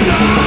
Freedom!